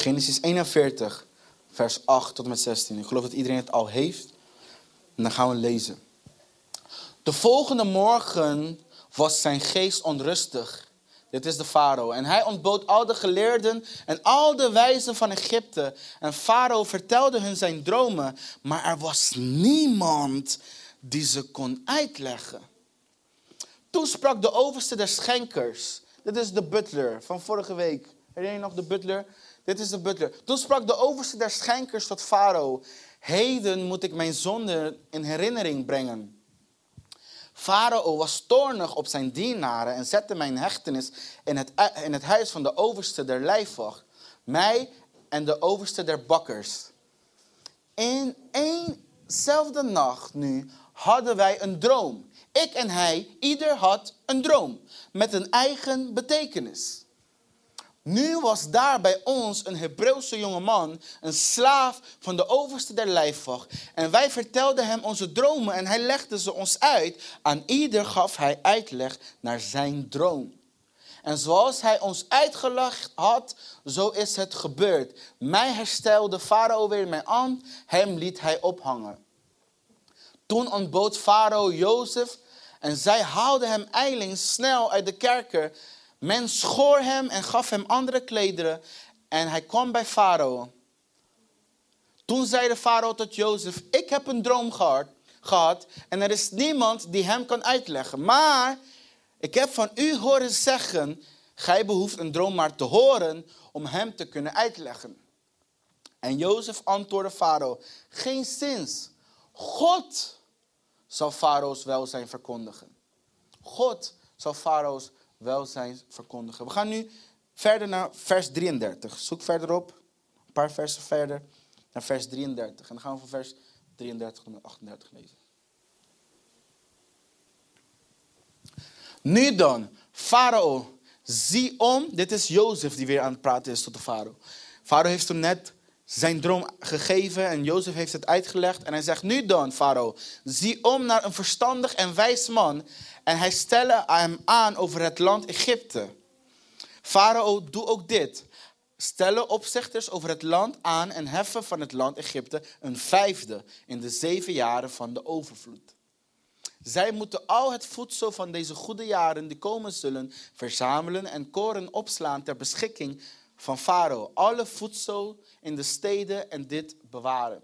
Genesis 41, vers 8 tot en met 16. Ik geloof dat iedereen het al heeft. Dan gaan we lezen. De volgende morgen was zijn geest onrustig. Dit is de farao. En hij ontbood al de geleerden en al de wijzen van Egypte. En farao vertelde hun zijn dromen, maar er was niemand die ze kon uitleggen. Toen sprak de overste der schenkers. Dit is de butler van vorige week. Herinner je nog de butler? Dit is de butler. Toen sprak de overste der schenkers tot farao. Heden moet ik mijn zonde in herinnering brengen. Farao was toornig op zijn dienaren en zette mijn hechtenis in het, in het huis van de overste der lijfwacht. Mij en de overste der bakkers. In éénzelfde nacht nu hadden wij een droom. Ik en hij, ieder had een droom met een eigen betekenis. Nu was daar bij ons een Hebreeuwse jongeman, een slaaf van de overste der lijfwacht. En wij vertelden hem onze dromen en hij legde ze ons uit. Aan ieder gaf hij uitleg naar zijn droom. En zoals hij ons uitgelegd had, zo is het gebeurd. Mij herstelde Farao weer mijn aan, hem liet hij ophangen. Toen ontbood Farao Jozef en zij haalden hem eilings snel uit de kerker men schoor hem en gaf hem andere klederen en hij kwam bij Farao. Toen zei de Farao tot Jozef, ik heb een droom gehad, gehad en er is niemand die hem kan uitleggen. Maar ik heb van u horen zeggen, gij behoeft een droom maar te horen om hem te kunnen uitleggen. En Jozef antwoordde Farao, geen zins. God zal Farao's welzijn verkondigen. God zal Farao's welzijn verkondigen. We gaan nu verder naar vers 33. Zoek verder op, een paar versen verder, naar vers 33. En dan gaan we van vers 33 tot 38 lezen. Nu dan, Farao, zie om. Dit is Jozef die weer aan het praten is tot de Farao. Farao heeft hem net zijn droom gegeven en Jozef heeft het uitgelegd. En hij zegt, nu dan, Farao, zie om naar een verstandig en wijs man. En hij stelde hem aan over het land Egypte. Farao, doe ook dit. Stellen opzichters over het land aan en heffen van het land Egypte een vijfde in de zeven jaren van de overvloed. Zij moeten al het voedsel van deze goede jaren die komen zullen verzamelen en koren opslaan ter beschikking van Farao. Alle voedsel in de steden en dit bewaren.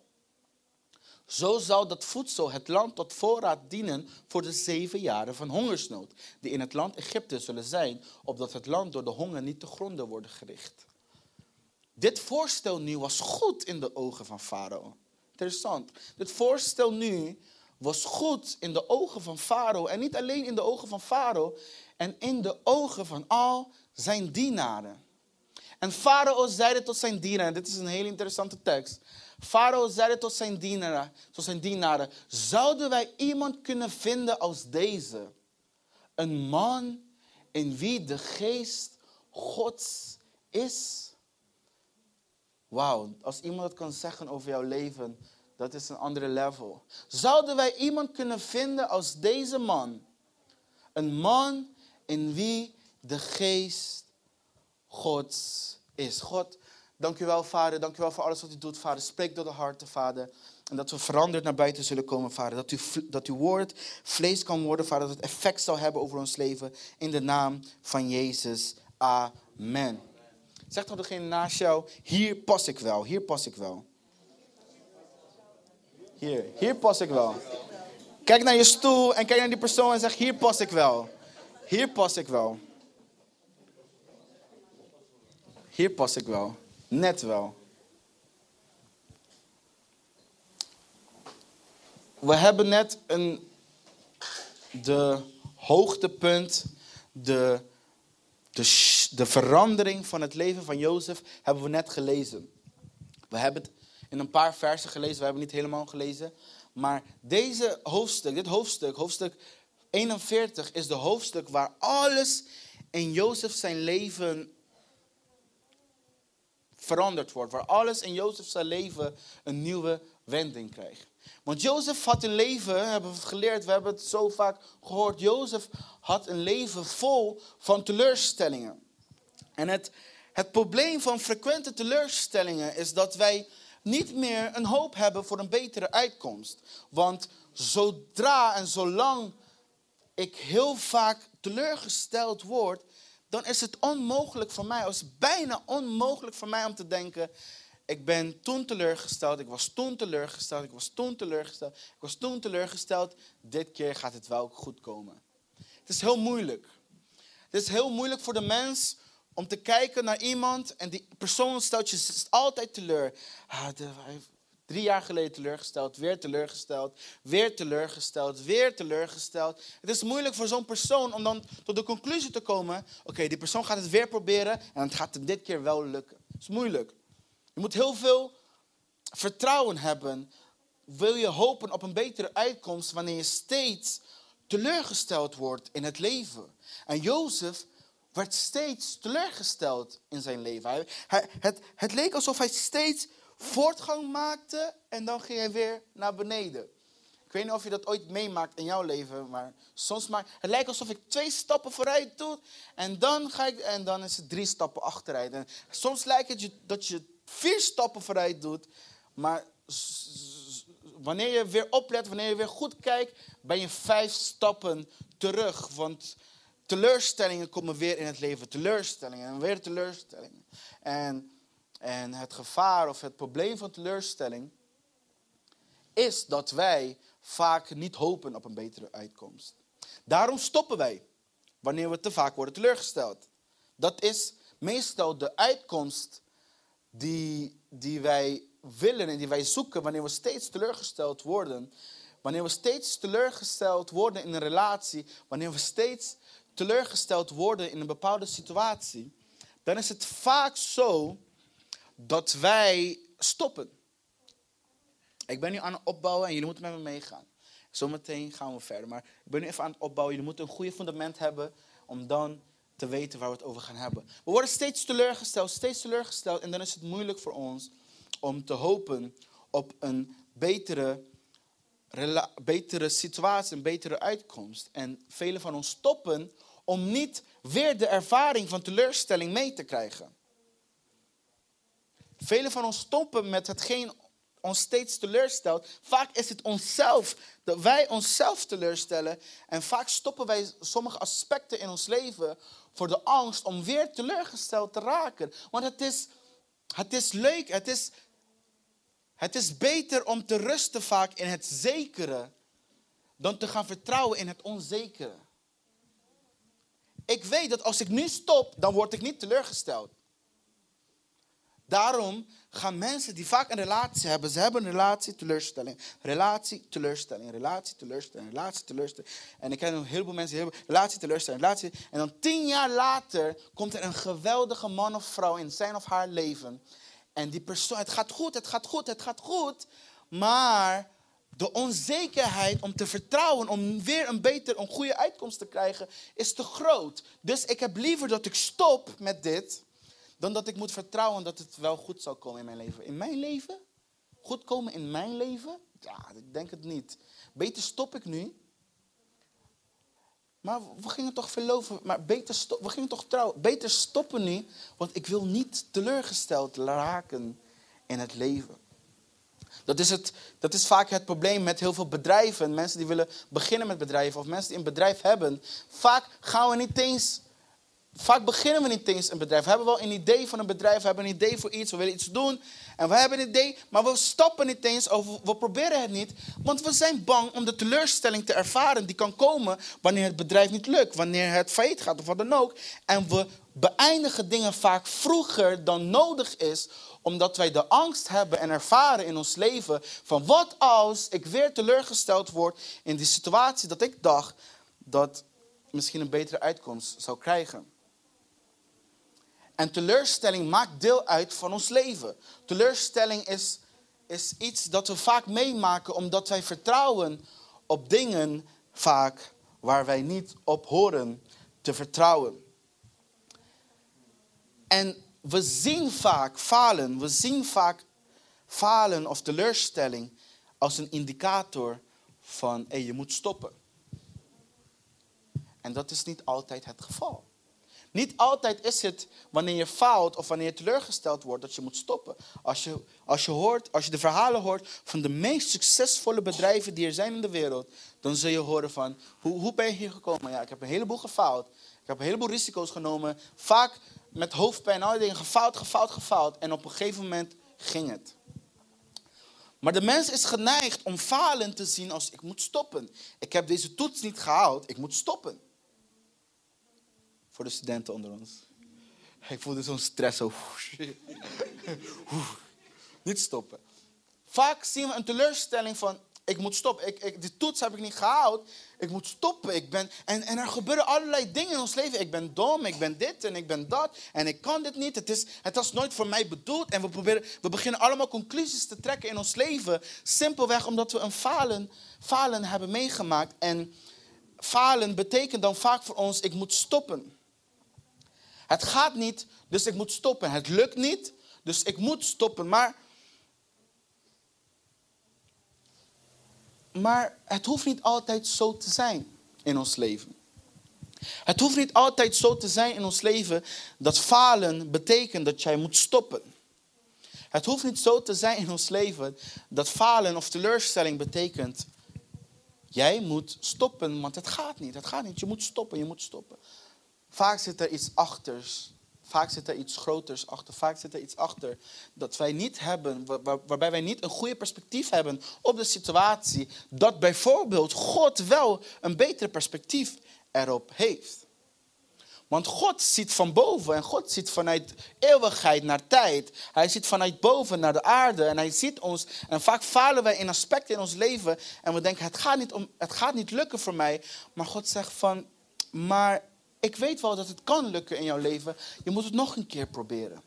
Zo zal dat voedsel het land tot voorraad dienen voor de zeven jaren van hongersnood, die in het land Egypte zullen zijn, opdat het land door de honger niet te gronden wordt gericht. Dit voorstel nu was goed in de ogen van Farao. Interessant. Dit voorstel nu was goed in de ogen van Farao. En niet alleen in de ogen van Farao, en in de ogen van al zijn dienaren. En Farao zeide tot zijn dienaren, dit is een hele interessante tekst. Farao zeide tot zijn dienaren, tot zijn dienaren, zouden wij iemand kunnen vinden als deze? Een man in wie de geest Gods is? Wauw, als iemand het kan zeggen over jouw leven, dat is een andere level. Zouden wij iemand kunnen vinden als deze man? Een man in wie de geest Gods is. God, dank u wel, Vader. Dank u wel voor alles wat u doet, Vader. Spreek door de harten, Vader. En dat we veranderd naar buiten zullen komen, Vader. Dat, u, dat uw woord vlees kan worden, Vader. Dat het effect zal hebben over ons leven. In de naam van Jezus. Amen. Zeg toch degene naast jou, hier pas ik wel, hier pas ik wel. Hier, hier pas ik wel. Kijk naar je stoel en kijk naar die persoon en zeg, hier pas ik wel. Hier pas ik wel. Hier pas ik wel. Net wel. We hebben net een, de hoogtepunt, de, de, de verandering van het leven van Jozef, hebben we net gelezen. We hebben het in een paar versen gelezen, we hebben het niet helemaal gelezen. Maar deze hoofdstuk, dit hoofdstuk, hoofdstuk 41, is de hoofdstuk waar alles in Jozef zijn leven veranderd wordt. Waar alles in Jozef zijn leven een nieuwe wending krijgt. Want Jozef had een leven, hebben we geleerd, we hebben het zo vaak gehoord. Jozef had een leven vol van teleurstellingen. En het, Het probleem van frequente teleurstellingen is dat wij niet meer een hoop hebben voor een betere uitkomst. Want zodra en zolang ik heel vaak teleurgesteld word, dan is het onmogelijk voor mij, is bijna onmogelijk voor mij om te denken, ik ben toen teleurgesteld, ik was toen teleurgesteld, ik was toen teleurgesteld, ik was toen teleurgesteld, dit keer gaat het wel goed komen. Het is heel moeilijk. Het is heel moeilijk voor de mens om te kijken naar iemand en die persoon stelt je altijd teleur. Ah, de, drie jaar geleden teleurgesteld, weer teleurgesteld, weer teleurgesteld, weer teleurgesteld. Het is moeilijk voor zo'n persoon om dan tot de conclusie te komen: oké, die persoon gaat het weer proberen en het gaat hem dit keer wel lukken. Het is moeilijk. Je moet heel veel vertrouwen hebben. Wil je hopen op een betere uitkomst wanneer je steeds teleurgesteld wordt in het leven? En Jozef werd steeds teleurgesteld in zijn leven. Hij, het, het leek alsof hij steeds voortgang maakte en dan ging hij weer naar beneden. Ik weet niet of je dat ooit meemaakt in jouw leven, maar soms maakt het lijkt alsof ik twee stappen vooruit doe en dan, ga ik, en dan is het drie stappen achteruit. En soms lijkt het je, dat je vier stappen vooruit doet, maar wanneer je weer oplet, wanneer je weer goed kijkt, ben je vijf stappen terug. Want teleurstellingen komen weer in het leven. Teleurstellingen en weer teleurstellingen. En, en het gevaar of het probleem van teleurstelling is dat wij vaak niet hopen op een betere uitkomst. Daarom stoppen wij wanneer we te vaak worden teleurgesteld. Dat is meestal de uitkomst die, die wij willen en die wij zoeken wanneer we steeds teleurgesteld worden. Wanneer we steeds teleurgesteld worden in een relatie, wanneer we steeds teleurgesteld worden in een bepaalde situatie, dan is het vaak zo dat wij stoppen. Ik ben nu aan het opbouwen en jullie moeten met me meegaan. Zometeen gaan we verder. Maar ik ben nu even aan het opbouwen. Jullie moeten een goede fundament hebben om dan te weten waar we het over gaan hebben. We worden steeds teleurgesteld, steeds teleurgesteld. En dan is het moeilijk voor ons om te hopen op een betere, betere situatie, een betere uitkomst. En velen van ons stoppen om niet weer de ervaring van teleurstelling mee te krijgen. Velen van ons stoppen met hetgeen ons steeds teleurstelt. Vaak is het onszelf, dat wij onszelf teleurstellen. En vaak stoppen wij sommige aspecten in ons leven voor de angst om weer teleurgesteld te raken. Want het is, het is leuk, het is, het is beter om te rusten vaak in het zekere dan te gaan vertrouwen in het onzekere. Ik weet dat als ik nu stop, dan word ik niet teleurgesteld. Daarom gaan mensen die vaak een relatie hebben, ze hebben een relatie, teleurstelling, relatie, teleurstelling, relatie, teleurstelling, relatie, teleurstelling. En ik ken een heleboel mensen die relatie, teleurstelling, relatie. En dan tien jaar later komt er een geweldige man of vrouw in zijn of haar leven. En die persoon, het gaat goed, het gaat goed, het gaat goed. Maar de onzekerheid om te vertrouwen, om weer een beter, een goede uitkomst te krijgen, is te groot. Dus ik heb liever dat ik stop met dit, dan dat ik moet vertrouwen dat het wel goed zal komen in mijn leven. In mijn leven? Goed komen in mijn leven? Ja, ik denk het niet. Beter stop ik nu. Maar we gingen toch verloven, maar beter stop, we gingen toch trouwen. Beter stoppen nu, want ik wil niet teleurgesteld raken in het leven. Dat is, het, dat is vaak het probleem met heel veel bedrijven. Mensen die willen beginnen met bedrijven of mensen die een bedrijf hebben. Vaak gaan we niet eens. Vaak beginnen we niet eens een bedrijf. We hebben wel een idee van een bedrijf, we hebben een idee voor iets, we willen iets doen. En we hebben een idee, maar we stoppen niet eens of we proberen het niet. Want we zijn bang om de teleurstelling te ervaren die kan komen wanneer het bedrijf niet lukt, wanneer het failliet gaat of wat dan ook. En we beëindigen dingen vaak vroeger dan nodig is omdat wij de angst hebben en ervaren in ons leven van wat als ik weer teleurgesteld word in die situatie dat ik dacht dat misschien een betere uitkomst zou krijgen. En teleurstelling maakt deel uit van ons leven. Teleurstelling is, is iets dat we vaak meemaken omdat wij vertrouwen op dingen vaak waar wij niet op horen te vertrouwen. En we zien vaak falen, we zien vaak falen of teleurstelling als een indicator van hey, je moet stoppen. En dat is niet altijd het geval. Niet altijd is het wanneer je faalt of wanneer je teleurgesteld wordt dat je moet stoppen. Als je, als je, hoort, als je de verhalen hoort van de meest succesvolle bedrijven die er zijn in de wereld, dan zul je horen van, hoe, hoe ben je hier gekomen? Ja, ik heb een heleboel gefaald. Ik heb een heleboel risico's genomen. Vaak met hoofdpijn en alle dingen gefaald, gefaald, gefaald. En op een gegeven moment ging het. Maar de mens is geneigd om falen te zien als ik moet stoppen. Ik heb deze toets niet gehaald, ik moet stoppen. Voor de studenten onder ons. Ik voelde zo'n stress. Zo. niet stoppen. Vaak zien we een teleurstelling van, ik moet stoppen. Ik, ik, die toets heb ik niet gehaald. Ik moet stoppen. Ik ben, en, en er gebeuren allerlei dingen in ons leven. Ik ben dom, ik ben dit en ik ben dat. En ik kan dit niet. Het, is, het was nooit voor mij bedoeld. En we, proberen, we beginnen allemaal conclusies te trekken in ons leven. Simpelweg omdat we een falen, falen hebben meegemaakt. En falen betekent dan vaak voor ons, ik moet stoppen. Het gaat niet, dus ik moet stoppen. Het lukt niet, dus ik moet stoppen. Maar Maar het hoeft niet altijd zo te zijn in ons leven. Het hoeft niet altijd zo te zijn in ons leven dat falen betekent dat jij moet stoppen. Het hoeft niet zo te zijn in ons leven dat falen of teleurstelling betekent jij moet stoppen, want het gaat niet. Het gaat niet. Je moet stoppen, je moet stoppen. Vaak zit er iets achters Vaak zit er iets groters achter. Vaak zit er iets achter dat wij niet hebben, waarbij wij niet een goede perspectief hebben op de situatie. Dat bijvoorbeeld God wel een beter perspectief erop heeft. Want God ziet van boven en God ziet vanuit eeuwigheid naar tijd. Hij ziet vanuit boven naar de aarde en hij ziet ons. En vaak falen wij in aspecten in ons leven en we denken, het gaat niet, om, het gaat niet lukken voor mij. Maar God zegt van, maar ik weet wel dat het kan lukken in jouw leven. Je moet het nog een keer proberen.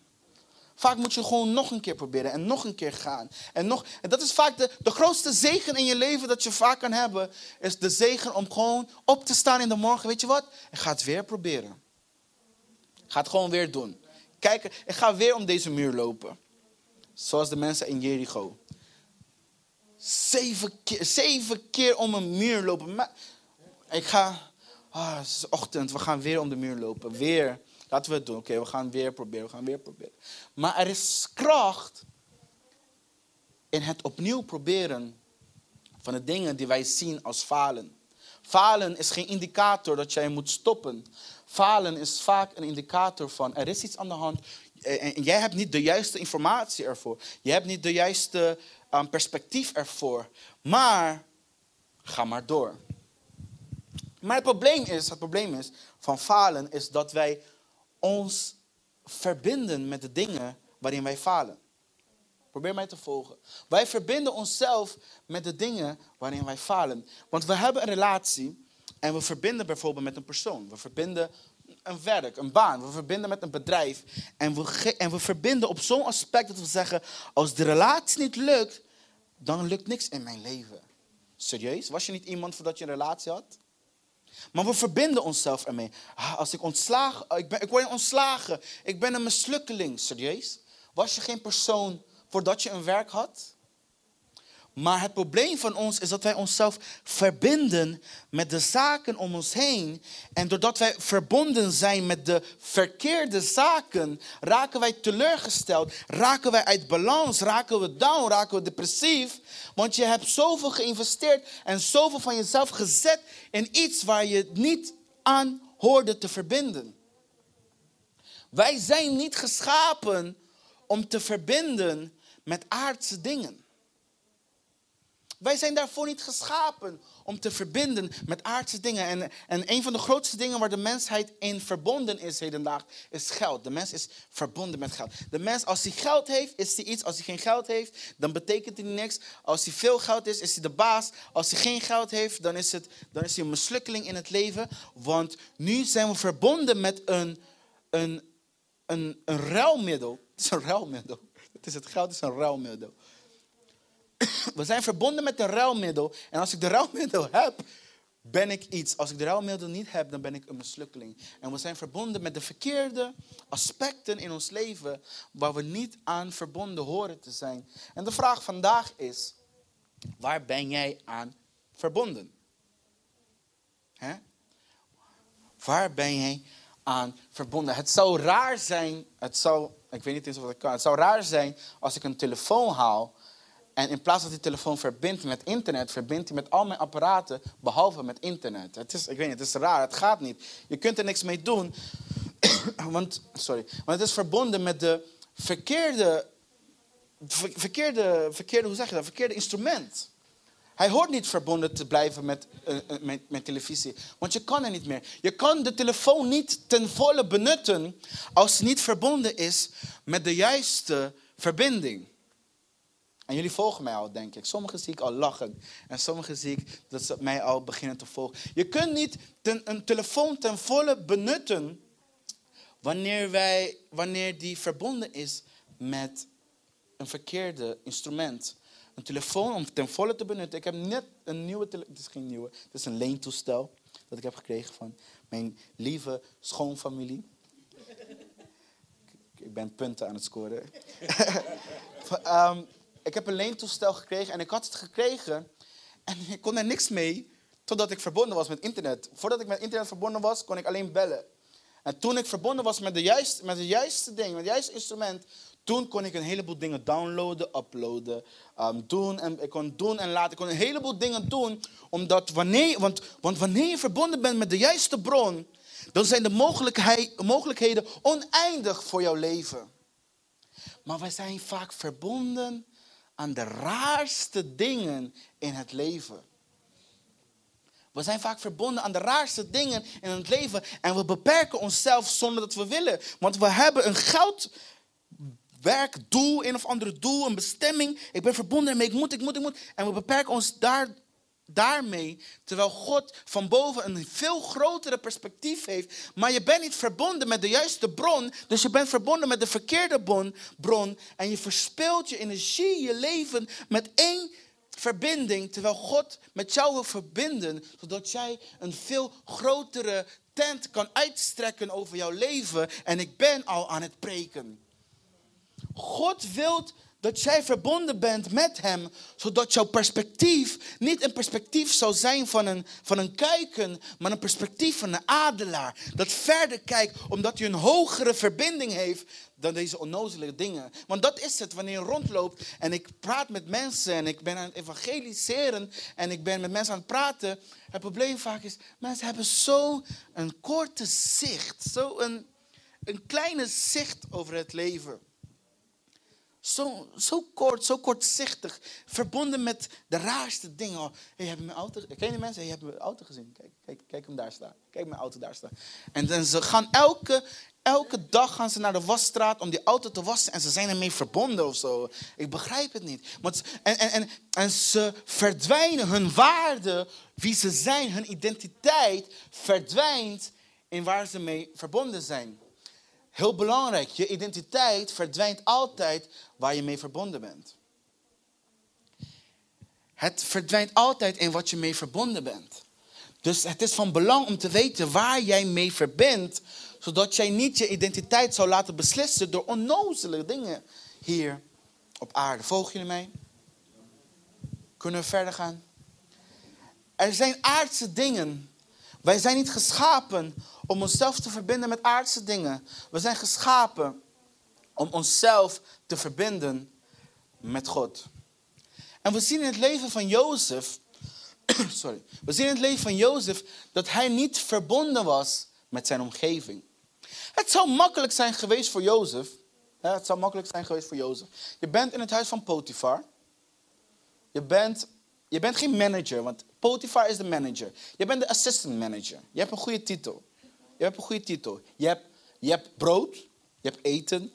Vaak moet je gewoon nog een keer proberen en nog een keer gaan. En, nog, en dat is vaak de, de grootste zegen in je leven dat je vaak kan hebben. Is de zegen om gewoon op te staan in de morgen. Weet je wat? Ik ga het weer proberen. Ik ga het gewoon weer doen. Kijk, ik ga weer om deze muur lopen. Zoals de mensen in Jericho. Zeven keer, zeven keer om een muur lopen. Maar ik ga Ah, het is ochtend, we gaan weer om de muur lopen. Weer. Laten we het doen. Oké, we gaan weer proberen, we gaan weer proberen. Maar er is kracht in het opnieuw proberen van de dingen die wij zien als falen. Falen is geen indicator dat jij moet stoppen. Falen is vaak een indicator van er is iets aan de hand. En jij hebt niet de juiste informatie ervoor. Je hebt niet de juiste um, perspectief ervoor. Maar ga maar door. Maar het probleem is, het probleem is van falen is dat wij ons verbinden met de dingen waarin wij falen. Probeer mij te volgen. Wij verbinden onszelf met de dingen waarin wij falen. Want we hebben een relatie en we verbinden bijvoorbeeld met een persoon. We verbinden een werk, een baan. We verbinden met een bedrijf. En we, en we verbinden op zo'n aspect dat we zeggen, als de relatie niet lukt, dan lukt niks in mijn leven. Serieus? Was je niet iemand voordat je een relatie had? Maar we verbinden onszelf ermee. Ah, als ik ontslagen, ik, ben, ik word ontslagen, ik ben een mislukkeling. Serieus? Was je geen persoon voordat je een werk had? Maar het probleem van ons is dat wij onszelf verbinden met de zaken om ons heen. En doordat wij verbonden zijn met de verkeerde zaken, raken wij teleurgesteld, raken wij uit balans, raken we down, raken we depressief. Want je hebt zoveel geïnvesteerd en zoveel van jezelf gezet in iets waar je niet aan hoorde te verbinden. Wij zijn niet geschapen om te verbinden met aardse dingen. Wij zijn daarvoor niet geschapen om te verbinden met aardse dingen. En, en een van de grootste dingen waar de mensheid in verbonden is hedendaag, is geld. De mens is verbonden met geld. De mens, als hij geld heeft, is hij iets. Als hij geen geld heeft, dan betekent hij niks. Als hij veel geld is, is hij de baas. Als hij geen geld heeft, dan is, het, dan is hij een mislukkeling in het leven. Want nu zijn we verbonden met een, een, een, een ruilmiddel. Het is een ruilmiddel. Het is het geld is een ruilmiddel. We zijn verbonden met een ruilmiddel. En als ik de ruilmiddel heb, ben ik iets. Als ik de ruilmiddel niet heb, dan ben ik een mislukkeling. En we zijn verbonden met de verkeerde aspecten in ons leven waar we niet aan verbonden horen te zijn. En de vraag vandaag is, waar ben jij aan verbonden? Waar ben jij aan verbonden. Het zou raar zijn, het zou, ik weet niet eens of dat kan, het zou raar zijn als ik een telefoon haal en in plaats dat die telefoon verbindt met internet, verbindt hij met al mijn apparaten, behalve met internet. Het is, ik weet niet, het is raar, het gaat niet. Je kunt er niks mee doen, want, sorry, want het is verbonden met de verkeerde, verkeerde, verkeerde, hoe zeg je dat, verkeerde instrument. Hij hoort niet verbonden te blijven met, uh, met, met, televisie. Want je kan er niet meer. Je kan de telefoon niet ten volle benutten als het niet verbonden is met de juiste verbinding. En jullie volgen mij al, denk ik. Sommigen zie ik al lachen. En sommigen zie ik dat ze mij al beginnen te volgen. Je kunt niet een telefoon ten volle benutten wanneer, wij, wanneer die verbonden is met een verkeerde instrument. Een telefoon om ten volle te benutten. Ik heb net een nieuwe telefoon. Het is geen nieuwe. Het is een leentoestel dat ik heb gekregen van mijn lieve schoonfamilie. ik ben punten aan het scoren. um, ik heb een leentoestel gekregen en ik had het gekregen en ik kon er niks mee totdat ik verbonden was met internet. Voordat ik met internet verbonden was, kon ik alleen bellen. En toen ik verbonden was met, de juiste, met het juiste ding, met het juiste instrument, toen kon ik een heleboel dingen downloaden, uploaden, um, doen en ik kon doen en laten. Ik kon een heleboel dingen doen, omdat wanneer, want, want wanneer je verbonden bent met de juiste bron, dan zijn de mogelijkheden oneindig voor jouw leven. Maar wij zijn vaak verbonden aan de raarste dingen in het leven. We zijn vaak verbonden aan de raarste dingen in het leven en we beperken onszelf zonder dat we willen. Want we hebben een goudwerk, doel, een of andere doel, een bestemming. Ik ben verbonden ermee, ik moet, ik moet, ik moet. En we beperken ons daar daarmee, terwijl God van boven een veel grotere perspectief heeft, maar je bent niet verbonden met de juiste bron, dus je bent verbonden met de verkeerde bron, bron en je verspilt je energie, je leven met één verbinding, terwijl God met jou wil verbinden, zodat jij een veel grotere tent kan uitstrekken over jouw leven. En ik ben al aan het preken. God wilt dat jij verbonden bent met Hem, zodat jouw perspectief niet een perspectief zou zijn van een, van een kuiken, maar een perspectief van een adelaar. Dat verder kijkt, omdat hij een hogere verbinding heeft dan deze onnozele dingen. Want dat is het, wanneer je rondloopt en ik praat met mensen en ik ben aan het evangeliseren en ik ben met mensen aan het praten. Het probleem vaak is, mensen hebben zo een korte zicht, zo een, een kleine zicht over het leven. Zo, zo kort, zo kortzichtig. Verbonden met de raarste dingen. Oh, je mijn auto? Ken je mensen? Je mijn auto gezien? Kijk, kijk, kijk hem daar staan. Kijk mijn auto daar staan. En dan ze gaan elke, elke dag gaan ze naar de wasstraat om die auto te wassen. En ze zijn ermee verbonden of zo. Ik begrijp het niet. Want, en, en, en ze verdwijnen. Hun waarde, wie ze zijn, hun identiteit verdwijnt in waar ze mee verbonden zijn. Heel belangrijk, je identiteit verdwijnt altijd waar je mee verbonden bent. Het verdwijnt altijd in wat je mee verbonden bent. Dus het is van belang om te weten waar jij mee verbindt, zodat jij niet je identiteit zou laten beslissen door onnozele dingen hier op aarde. Volgen jullie mij? Kunnen we verder gaan? Er zijn aardse dingen. Wij zijn niet geschapen om onszelf te verbinden met aardse dingen. We zijn geschapen om onszelf te verbinden met God. En we zien in het leven van Jozef, sorry, we zien in het leven van Jozef dat hij niet verbonden was met zijn omgeving. Het zou makkelijk zijn geweest voor Jozef. het zou makkelijk zijn geweest voor Jozef. Je bent in het huis van Potifar. Je bent, je bent geen manager, want Potifar is de manager. Je bent de assistant manager. Je hebt een goede titel. Je hebt een goede titel. Je hebt, je hebt brood, je hebt eten,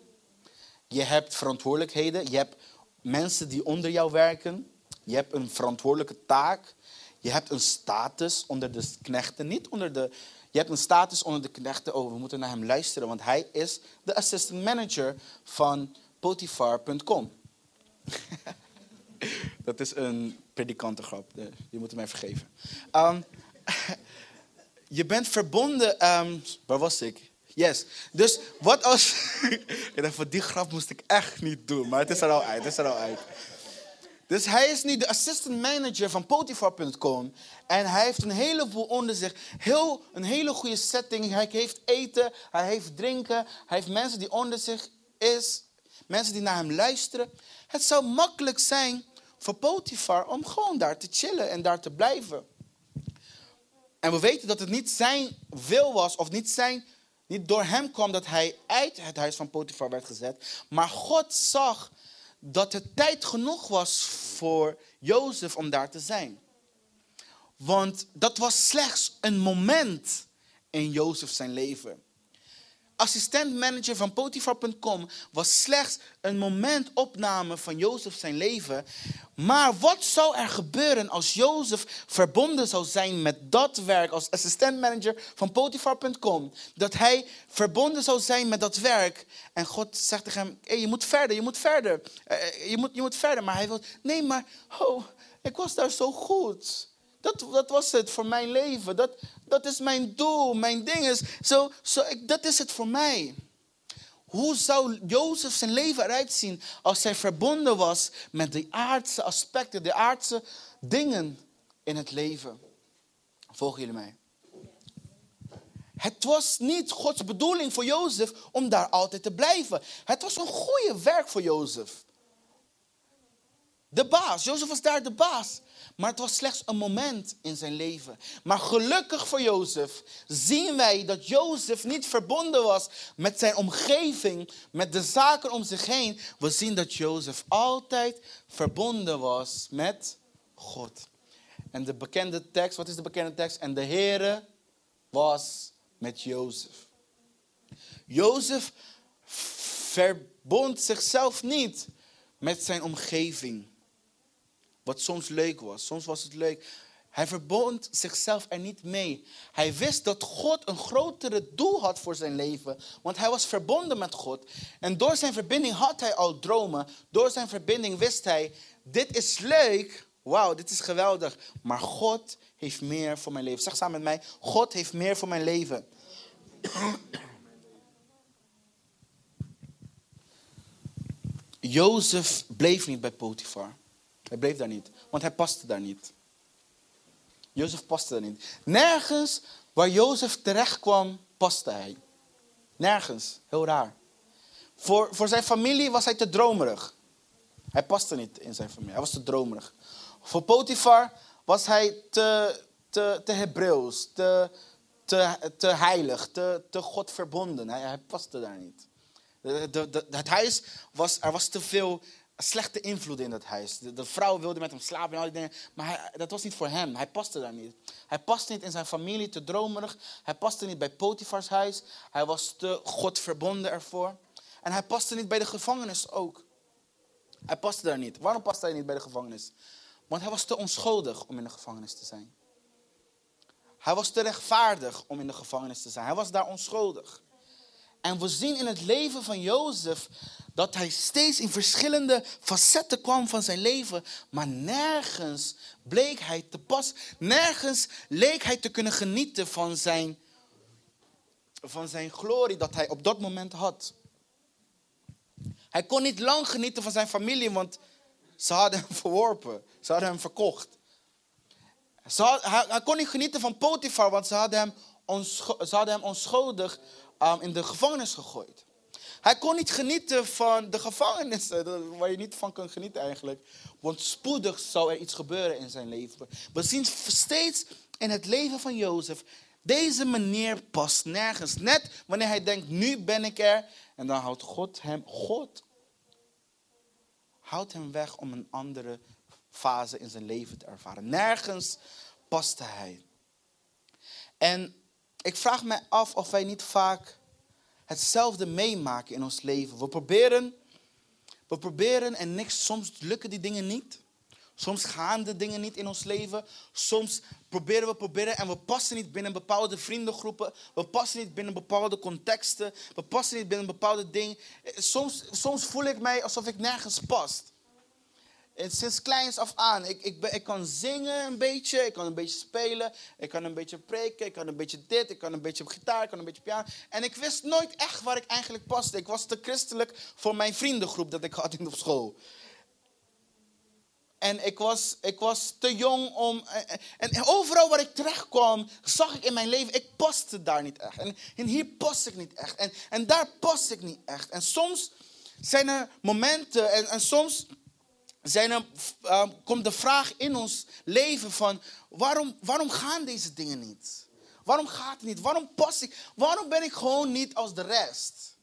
je hebt verantwoordelijkheden, je hebt mensen die onder jou werken, je hebt een verantwoordelijke taak, je hebt een status onder de knechten, niet onder de. Je hebt een status onder de knechten. Oh, we moeten naar hem luisteren, want hij is de assistant manager van Potifar.com. Dat is een predikantengrap. Je moet mij vergeven. Um, je bent verbonden. Um, waar was ik? Yes. Dus wat als. ik dacht, voor die grap moest ik echt niet doen, maar het is er al uit. Het is er al uit. Dus hij is nu de assistant manager van Potifar.com. En hij heeft een heleboel onder zich. Heel, een hele goede setting. Hij heeft eten, hij heeft drinken. Hij heeft mensen die onder zich is. Mensen die naar hem luisteren. Het zou makkelijk zijn voor Potifar om gewoon daar te chillen en daar te blijven. En we weten dat het niet zijn wil was, of niet, zijn, niet door hem kwam dat hij uit het huis van Potifar werd gezet. Maar God zag dat het tijd genoeg was voor Jozef om daar te zijn. Want dat was slechts een moment in Jozef zijn leven assistent-manager van Potifar.com was slechts een momentopname van Jozef zijn leven. Maar wat zou er gebeuren als Jozef verbonden zou zijn met dat werk als assistent-manager van Potifar.com? Dat hij verbonden zou zijn met dat werk. En God zegt tegen hem, hey, je moet verder, je moet verder. Eh, eh, je, moet, je moet verder. Maar hij wil, nee, maar oh, ik was daar zo goed. Dat, dat was het voor mijn leven. Dat, dat is mijn doel. Mijn ding is. Zo, zo, ik, dat is het voor mij. Hoe zou Jozef zijn leven eruit zien als hij verbonden was met de aardse aspecten, de aardse dingen in het leven? Volgen jullie mij? Het was niet Gods bedoeling voor Jozef om daar altijd te blijven. Het was een goede werk voor Jozef. De baas, Jozef was daar de baas. Maar het was slechts een moment in zijn leven. Maar gelukkig voor Jozef zien wij dat Jozef niet verbonden was met zijn omgeving, met de zaken om zich heen. We zien dat Jozef altijd verbonden was met God. En de bekende tekst, wat is de bekende tekst? En de Heere was met Jozef. Jozef verbond zichzelf niet met zijn omgeving. Wat soms leuk was. Soms was het leuk. Hij verbond zichzelf er niet mee. Hij wist dat God een grotere doel had voor zijn leven. Want hij was verbonden met God. En door zijn verbinding had hij al dromen. Door zijn verbinding wist hij: dit is leuk. Wauw, dit is geweldig. Maar God heeft meer voor mijn leven. Zeg samen met mij: God heeft meer voor mijn leven. Jozef bleef niet bij Potifar. Hij bleef daar niet, want hij paste daar niet. Jozef paste daar niet. Nergens waar Jozef terecht kwam, paste hij. Nergens, heel raar. Voor, voor zijn familie was hij te dromerig. Hij paste niet in zijn familie, hij was te dromerig. Voor Potifar was hij te, te, te te, te, te heilig, te, te God verbonden. Hij, hij paste daar niet. De, het huis was, er was te veel slechte invloed in dat huis. De, vrouw wilde met hem slapen en al die dingen. Maar hij, dat was niet voor hem. Hij paste daar niet. Hij paste niet in zijn familie, te dromerig. Hij paste niet bij Potifars huis. Hij was te God verbonden ervoor. En hij paste niet bij de gevangenis ook. Hij paste daar niet. Waarom paste hij niet bij de gevangenis? Want hij was te onschuldig om in de gevangenis te zijn. Hij was te rechtvaardig om in de gevangenis te zijn. Hij was daar onschuldig. En we zien in het leven van Jozef dat hij steeds in verschillende facetten kwam van zijn leven, maar nergens bleek hij te pas. Nergens leek hij te kunnen genieten van zijn, van zijn glorie dat hij op dat moment had. Hij kon niet lang genieten van zijn familie, want ze hadden hem verworpen. Ze hadden hem verkocht. Hij, hij, kon niet genieten van Potifar, want ze hadden hem, ze hadden hem onschuldig in de gevangenis gegooid. Hij kon niet genieten van de gevangenis, waar je niet van kan genieten eigenlijk. Want spoedig zou er iets gebeuren in zijn leven. We zien steeds in het leven van Jozef, deze meneer past nergens. Net wanneer hij denkt, nu ben ik er. En dan houdt God hem, God houdt hem weg om een andere fase in zijn leven te ervaren. Nergens paste hij. En ik vraag me af of wij niet vaak hetzelfde meemaken in ons leven. We proberen, we proberen en niks, soms lukken die dingen niet. Soms gaan de dingen niet in ons leven. Soms proberen we, proberen en we passen niet binnen bepaalde vriendengroepen. We passen niet binnen bepaalde contexten. We passen niet binnen bepaalde dingen. Soms, soms voel ik mij alsof ik nergens past. Sinds kleins af aan. Ik, ik, ik kan zingen een beetje, ik kan een beetje spelen, ik kan een beetje preken, ik kan een beetje dit, ik kan een beetje op gitaar, ik kan een beetje piano. En ik wist nooit echt waar ik eigenlijk paste. Ik was te christelijk voor mijn vriendengroep dat ik had in op school. En ik was, ik was te jong om. En, overal waar ik terecht kwam, zag ik in mijn leven, ik paste daar niet echt. En, en hier pas ik niet echt. En, en daar pas ik niet echt. En soms zijn er momenten en, en soms zijn uh, komt de vraag in ons leven van waarom, waarom gaan deze dingen niet? Waarom gaat het niet? Waarom pas ik? Waarom ben ik gewoon niet als de rest?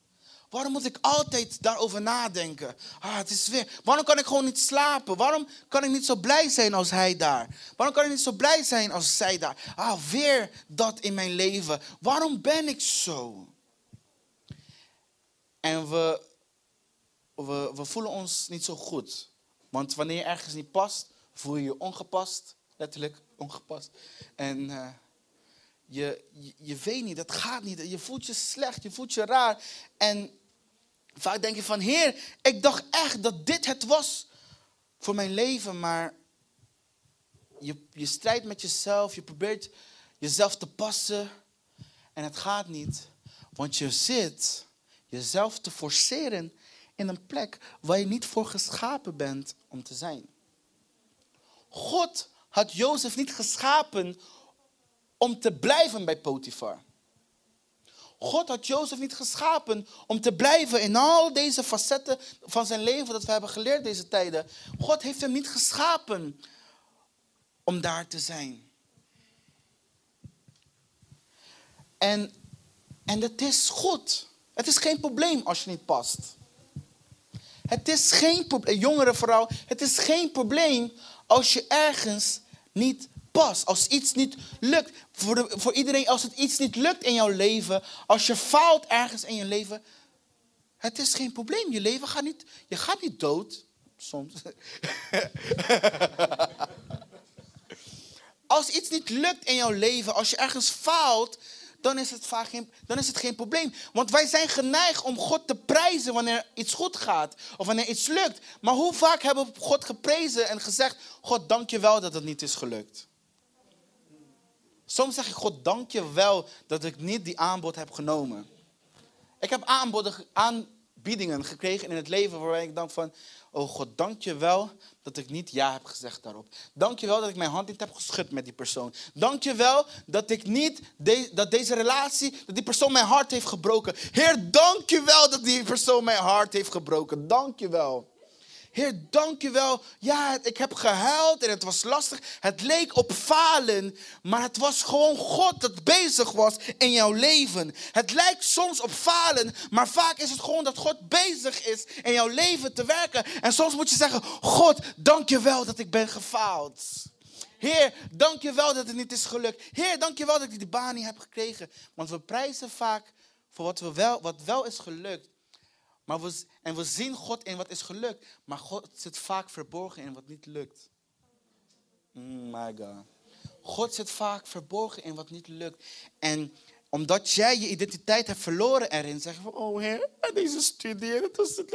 Waarom moet ik altijd daarover nadenken? Ah, het is weer. Waarom kan ik gewoon niet slapen? Waarom kan ik niet zo blij zijn als hij daar? Waarom kan ik niet zo blij zijn als zij daar? Ah, weer dat in mijn leven. Waarom ben ik zo? En we, we voelen ons niet zo goed. Want wanneer je ergens niet past, voel je je ongepast. Letterlijk ongepast. En uh, je, je, je, weet niet, dat gaat niet. Je voelt je slecht, je voelt je raar. En vaak denk je van, Heer, ik dacht echt dat dit het was voor mijn leven. Maar je, je strijdt met jezelf, je probeert jezelf te passen. En het gaat niet. Want je zit jezelf te forceren in een plek waar je niet voor geschapen bent om te zijn. God had Jozef niet geschapen om te blijven bij Potifar. God had Jozef niet geschapen om te blijven in al deze facetten van zijn leven dat we hebben geleerd deze tijden. God heeft hem niet geschapen om daar te zijn. En, en het is goed. Het is geen probleem als je niet past. Het is geen probleem, jongere vrouw, het is geen probleem als je ergens niet past. Als iets niet lukt. Voor, voor iedereen, als het iets niet lukt in jouw leven, als je faalt ergens in je leven, het is geen probleem. Je leven gaat niet, je gaat niet dood. Soms. als iets niet lukt in jouw leven, als je ergens faalt, dan is, het vaak geen, dan is het geen probleem. Want wij zijn geneigd om God te prijzen wanneer iets goed gaat of wanneer iets lukt. Maar hoe vaak hebben we God geprezen en gezegd: God, dank je wel dat het niet is gelukt? Soms zeg ik: God, dank je wel dat ik niet die aanbod heb genomen. Ik heb aanboden, aanbiedingen gekregen in het leven waarbij ik denk van, oh God, dank je wel dat ik niet ja heb gezegd daarop. Dank je wel dat ik mijn hand niet heb geschud met die persoon. Dank je wel dat ik niet, dat deze relatie, dat die persoon mijn hart heeft gebroken. Heer, dank je wel dat die persoon mijn hart heeft gebroken. Dank je wel. Heer, dank je wel. Ja, ik heb gehuild en het was lastig. Het leek op falen, maar het was gewoon God dat bezig was in jouw leven. Het lijkt soms op falen, maar vaak is het gewoon dat God bezig is in jouw leven te werken. En soms moet je zeggen, God, dank je wel dat ik ben gefaald. Heer, dank je wel dat het niet is gelukt. Heer, dank je wel dat ik die baan niet heb gekregen. Want we prijzen vaak voor wat, we wel, wat wel is gelukt. Maar we, en we zien God in wat is gelukt. Maar God zit vaak verborgen in wat niet lukt. Mm, my God. God zit vaak verborgen in wat niet lukt. En omdat jij je identiteit hebt verloren erin, zeg je van, oh Heer, deze studie, het was het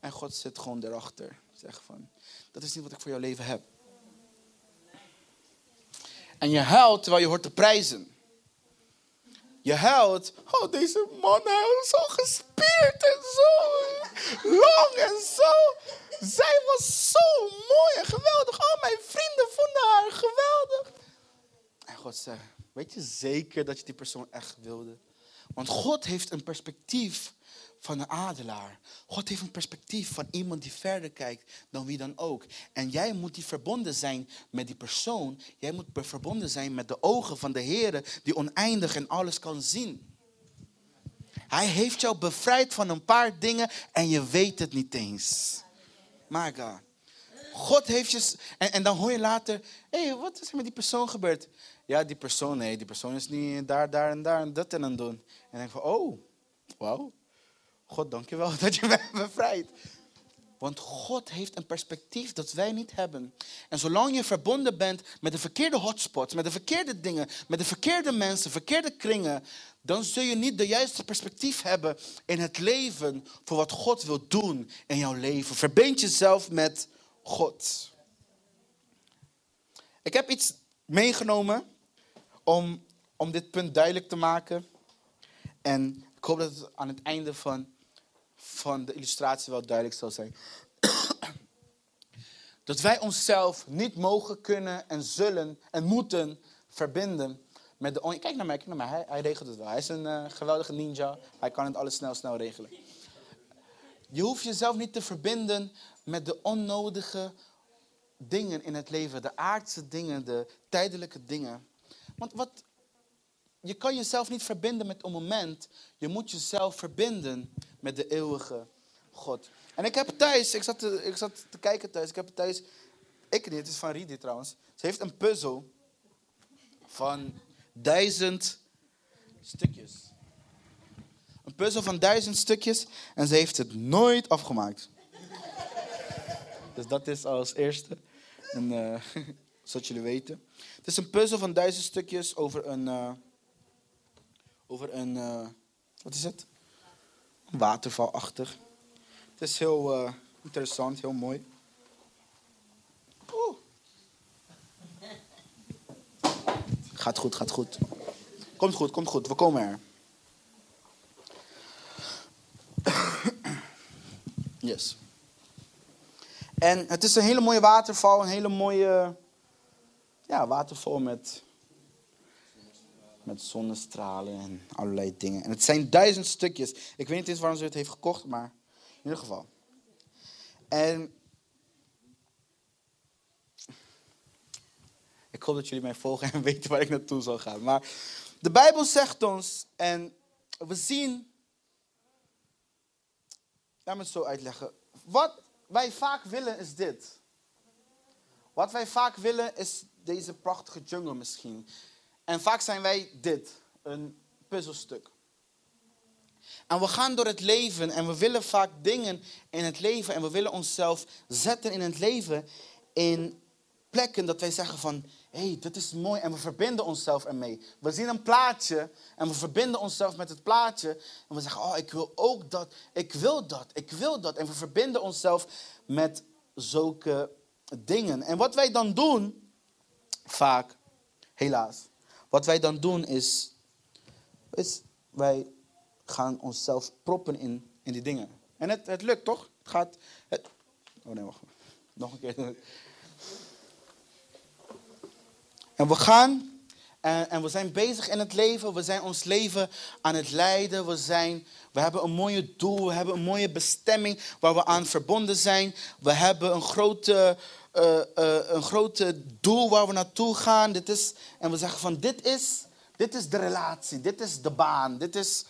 En God zit gewoon erachter. Zeg van, dat is niet wat ik voor jouw leven heb. En je huilt terwijl je hoort te prijzen. Je huilt. Oh, deze man, is zo gespierd en zo lang en zo. Zij was zo mooi en geweldig. Oh, mijn vrienden vonden haar geweldig. En God zei, weet je zeker dat je die persoon echt wilde? Want God heeft een perspectief van een adelaar. God heeft een perspectief van iemand die verder kijkt dan wie dan ook. En jij moet die verbonden zijn met die persoon. Jij moet verbonden zijn met de ogen van de Heer die oneindig en alles kan zien. Hij heeft jou bevrijd van een paar dingen en je weet het niet eens. My God. God heeft je... En, dan hoor je later... Hé, hey, wat is er met die persoon gebeurd? Ja, die persoon, nee, die persoon is niet daar, daar en daar en dat en aan doen. En dan denk van, oh, wauw. God, dank je wel dat je mij bevrijdt. Want God heeft een perspectief dat wij niet hebben. En zolang je verbonden bent met de verkeerde hotspots, met de verkeerde dingen, met de verkeerde mensen, verkeerde kringen, dan zul je niet de juiste perspectief hebben in het leven voor wat God wil doen in jouw leven. Verbind jezelf met God. Ik heb iets meegenomen om, om dit punt duidelijk te maken. En ik hoop dat het aan het einde van van de illustratie wel duidelijk zal zijn. dat wij onszelf niet mogen, kunnen en zullen en moeten verbinden met de... Kijk naar mij, kijk naar mij. Hij, hij regelt het wel. Hij is een eh, geweldige ninja. Hij kan het alles snel, snel regelen. Je hoeft jezelf niet te verbinden met de onnodige dingen in het leven. De aardse dingen, de tijdelijke dingen. Want wat, je kan jezelf niet verbinden met een moment. Je moet jezelf verbinden met de eeuwige God. En ik heb thuis, ik zat te, ik zat te kijken thuis, ik heb thuis, ik niet, het is van Ridi trouwens. Ze heeft een puzzel van duizend stukjes. Een puzzel van duizend stukjes en ze heeft het nooit afgemaakt. Dus dat is als eerste. Eh, zodat jullie weten. Het is een puzzel van duizend stukjes over een. eh, over een. eh, wat is het? Een watervalachtig. Het is heel eh, interessant, heel mooi. Gaat goed, gaat goed. Komt goed, komt goed. We komen er. Yes. En het is een hele mooie waterval, een hele mooie ja, waterval met, met zonnestralen en allerlei dingen. En het zijn duizend stukjes. Ik weet niet eens waarom ze het heeft gekocht, maar in ieder geval. En ik hoop dat jullie mij volgen en weten waar ik naartoe zal gaan. Maar de Bijbel zegt ons, en we zien, laat me het zo uitleggen. Wat wij vaak willen is dit. Wat wij vaak willen is deze prachtige jungle misschien. En vaak zijn wij dit, een puzzelstuk. En we gaan door het leven en we willen vaak dingen in het leven en we willen onszelf zetten in het leven in plekken dat wij zeggen van, hé, hey, is mooi en we verbinden onszelf ermee. We zien een plaatje en we verbinden onszelf met het plaatje en we zeggen, oh, ik wil ook dat, ik wil dat, ik wil dat. En we verbinden onszelf met zulke dingen. En wat wij dan doen, vaak, helaas, wat wij dan doen is, is wij gaan onszelf proppen in, in die dingen. En het, het lukt toch? Het gaat. Het, oh nee, wacht. Nog een keer. En we gaan en, en we zijn bezig in het leven. We zijn ons leven aan het leiden. We, zijn, we hebben een mooie doel. We hebben een mooie bestemming waar we aan verbonden zijn. We hebben een grote, eh, eh, een grote doel waar we naartoe gaan. Dit is, en we zeggen van dit is, dit is de relatie. Dit is de baan. Dit is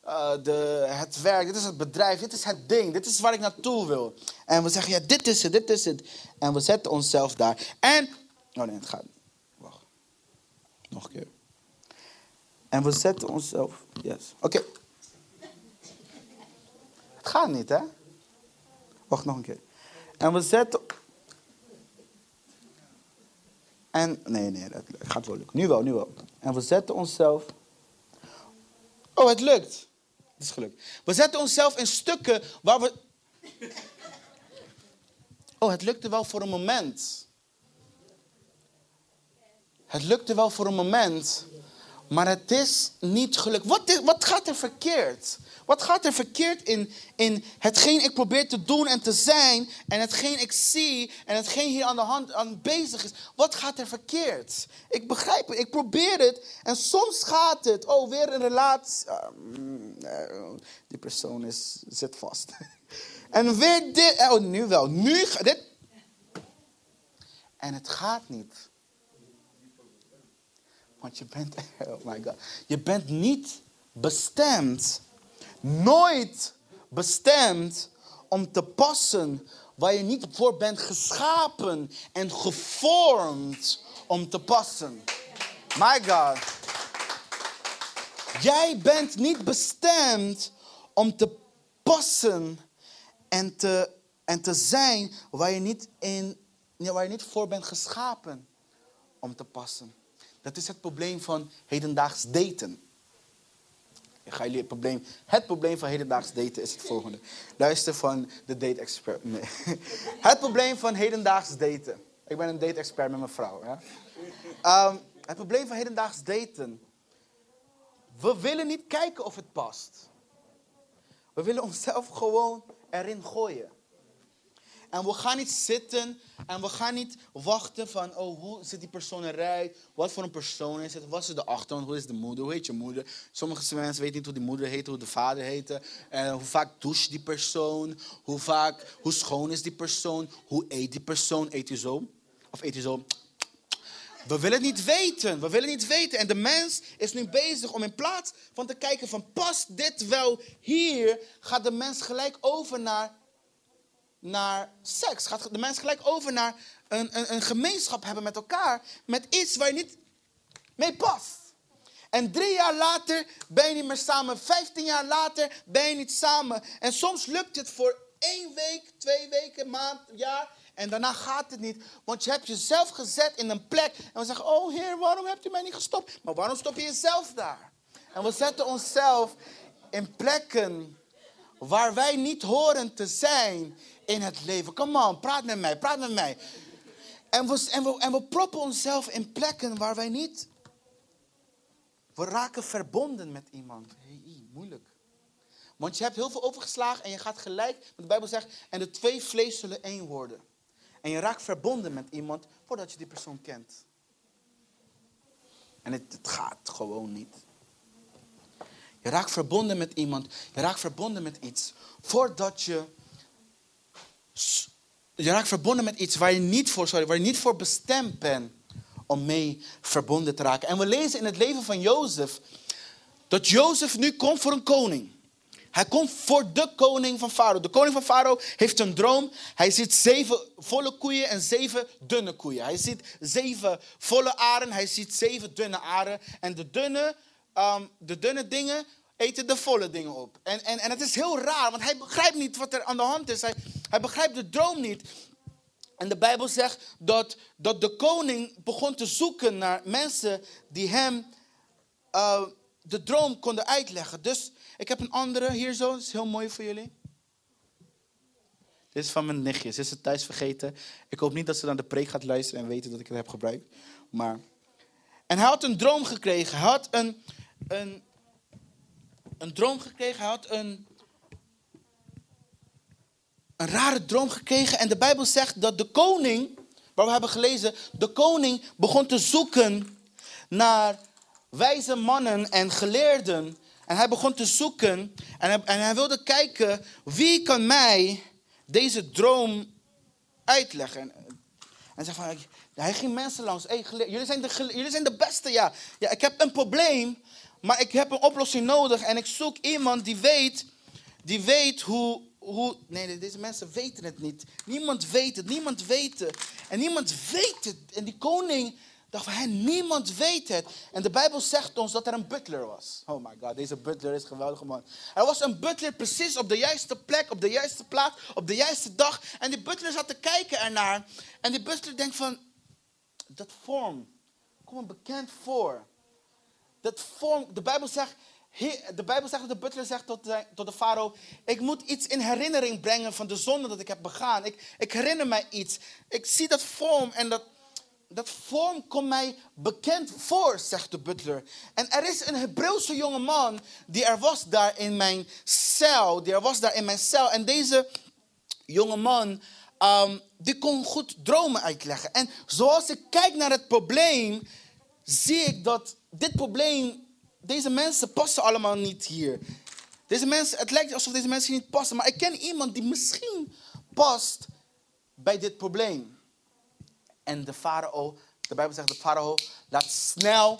eh, de, het werk. Dit is het bedrijf. Dit is het ding. Dit is waar ik naartoe wil. En we zeggen ja dit is het. Dit is het. En we zetten onszelf daar. En... Oh nee, het gaat Wacht. Nog een keer. En we zetten onszelf. Yes. Oké. Het gaat niet, hè? Wacht nog een keer. En we zetten. En. Nee, nee, dat gaat wel lukken. Nu wel, nu wel. En we zetten onszelf. Oh, het lukt. Het is gelukt. We zetten onszelf in stukken waar we. Oh, het lukte wel voor een moment. Het lukte wel voor een moment, maar het is niet gelukt. Wat, wat gaat er verkeerd? Wat gaat er verkeerd in, in hetgeen ik probeer te doen en te zijn en hetgeen ik zie en hetgeen hier aan de hand aan bezig is? Wat gaat er verkeerd? Ik begrijp het, ik probeer het en soms gaat het. Oh, weer een relatie. Ah, mm, eh, die persoon is, zit vast. En weer dit. Oh, nu wel. Nu dit. En het gaat niet. Want je bent, oh my God, je bent niet bestemd, nooit bestemd om te passen waar je niet voor bent geschapen en gevormd om te passen. My God. Jij bent niet bestemd om te passen en te, en te zijn waar je, niet in, waar je niet voor bent geschapen om te passen. Dat is het probleem van hedendaags daten. Ik ga jullie het probleem. Het probleem van hedendaags daten is het volgende. Luister van de date expert. Nee. Het probleem van hedendaags daten. Ik ben een date expert met mijn vrouw. Ja? Ehm, het probleem van hedendaags daten. We willen niet kijken of het past. We willen onszelf gewoon erin gooien. En we gaan niet zitten En we gaan niet wachten van, oh, hoe zit die persoon eruit? Wat voor een persoon is het? Wat is de achtergrond? Hoe is de moeder? Hoe heet je moeder? Sommige mensen weten niet hoe die moeder heet, hoe de vader heette. En hoe vaak doucht die persoon? Hoe vaak, hoe schoon is die persoon? Hoe eet die persoon? Eet hij zo? Of eet hij zo? We willen het niet weten. We willen niet weten. En de mens is nu bezig om in plaats van te kijken van past dit wel hier, gaat de mens gelijk over naar, naar seks. Gaat de mens gelijk over naar een, een, een gemeenschap hebben met elkaar. Met iets waar je niet mee past. En drie jaar later ben je niet meer samen. Vijftien jaar later ben je niet samen. En soms lukt het voor één week, twee weken, maand, jaar. En daarna gaat het niet, want je hebt jezelf gezet in een plek. En we zeggen, oh Heer, waarom hebt u mij niet gestopt? Maar waarom stop je jezelf daar? En we zetten onszelf in plekken waar wij niet horen te zijn in het leven. Come on, praat met mij, praat met mij. En we, en we, en we proppen onszelf in plekken waar wij niet... We raken verbonden met iemand. Hey, moeilijk. Want je hebt heel veel overgeslagen en je gaat gelijk, want de Bijbel zegt, en de twee vlees zullen één worden. En je raakt verbonden met iemand voordat je die persoon kent. En het, het gaat gewoon niet. Je raakt verbonden met iemand, je raakt verbonden met iets voordat je. Je raakt verbonden met iets waar je niet voor, sorry, waar je niet voor bestemd bent om mee verbonden te raken. En we lezen in het leven van Jozef dat Jozef nu komt voor een koning. Hij komt voor de koning van Farao. De koning van Farao heeft een droom. Hij ziet zeven volle koeien en zeven dunne koeien. Hij ziet zeven volle aren. Hij ziet zeven dunne aren. En de dunne, um, de dunne dingen eten de volle dingen op. En, en, en het is heel raar, want hij begrijpt niet wat er aan de hand is. Hij, hij begrijpt de droom niet. En de Bijbel zegt dat, dat de koning begon te zoeken naar mensen die hem uh, de droom konden uitleggen. Dus ik heb een andere hier zo, dat is heel mooi voor jullie. Dit is van mijn nichtje, ze is het thuis vergeten. Ik hoop niet dat ze naar de preek gaat luisteren en weten dat ik het heb gebruikt. Maar... En hij had een droom gekregen. Hij had een, een, een droom gekregen. Hij had een, een rare droom gekregen. En de Bijbel zegt dat de koning, waar we hebben gelezen, de koning begon te zoeken naar wijze mannen en geleerden en hij begon te zoeken en hij, en hij wilde kijken wie kan mij deze droom uitleggen. En, hij ging mensen langs. Hey, jullie, zijn de, jullie zijn de beste, ja. ja. Ik heb een probleem, maar ik heb een oplossing nodig. En ik zoek iemand die weet, die weet hoe, hoe... Nee, deze mensen weten het niet. Niemand weet het, niemand weet het. En niemand weet het. En die koning dacht van, niemand weet het. En de Bijbel zegt ons dat er een butler was. Oh my god, deze butler is geweldig man. Er was een butler precies op de juiste plek, op de juiste plaats, op de juiste dag. En die butler zat te kijken ernaar. En die butler denkt van, dat vorm, kom me bekend voor. Dat de Bijbel zegt, de Bijbel zegt de butler zegt tot de, tot de farao: Ik moet iets in herinnering brengen van de zonde dat ik heb begaan. Ik, ik herinner mij iets. Ik zie dat vorm en dat, dat vorm komt mij bekend voor, zegt de butler. En er is een Hebreeuwse jonge man die er was daar in mijn cel. Die er was daar in mijn cel. En deze jonge man, um, die kon goed dromen uitleggen. En zoals ik kijk naar het probleem, zie ik dat dit probleem, deze mensen passen allemaal niet hier. Deze mensen, het lijkt alsof deze mensen niet passen. Maar ik ken iemand die misschien past bij dit probleem. En de farao, de Bijbel zegt, de farao laat snel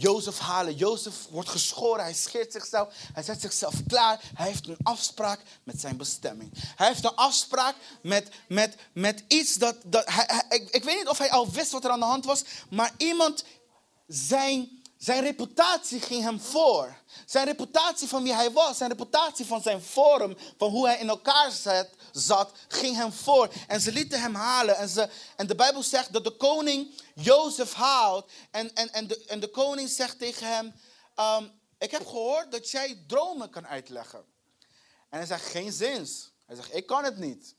Jozef halen. Jozef wordt geschoren, hij scheert zichzelf, hij zet zichzelf klaar. Hij heeft een afspraak met zijn bestemming. Hij heeft een afspraak met, met, met iets dat. dat hij, ik, ik weet niet of hij al wist wat er aan de hand was, maar iemand, zijn zijn reputatie ging hem voor. Zijn reputatie van wie hij was, zijn reputatie van zijn vorm, van hoe hij in elkaar zat, zat ging hem voor. En ze lieten hem halen. En, ze, en de Bijbel zegt dat de koning Jozef haalt. En, en, en, de, en de koning zegt tegen hem, um, ik heb gehoord dat jij dromen kan uitleggen. En hij zegt, geen zins. Hij zegt, ik kan het niet.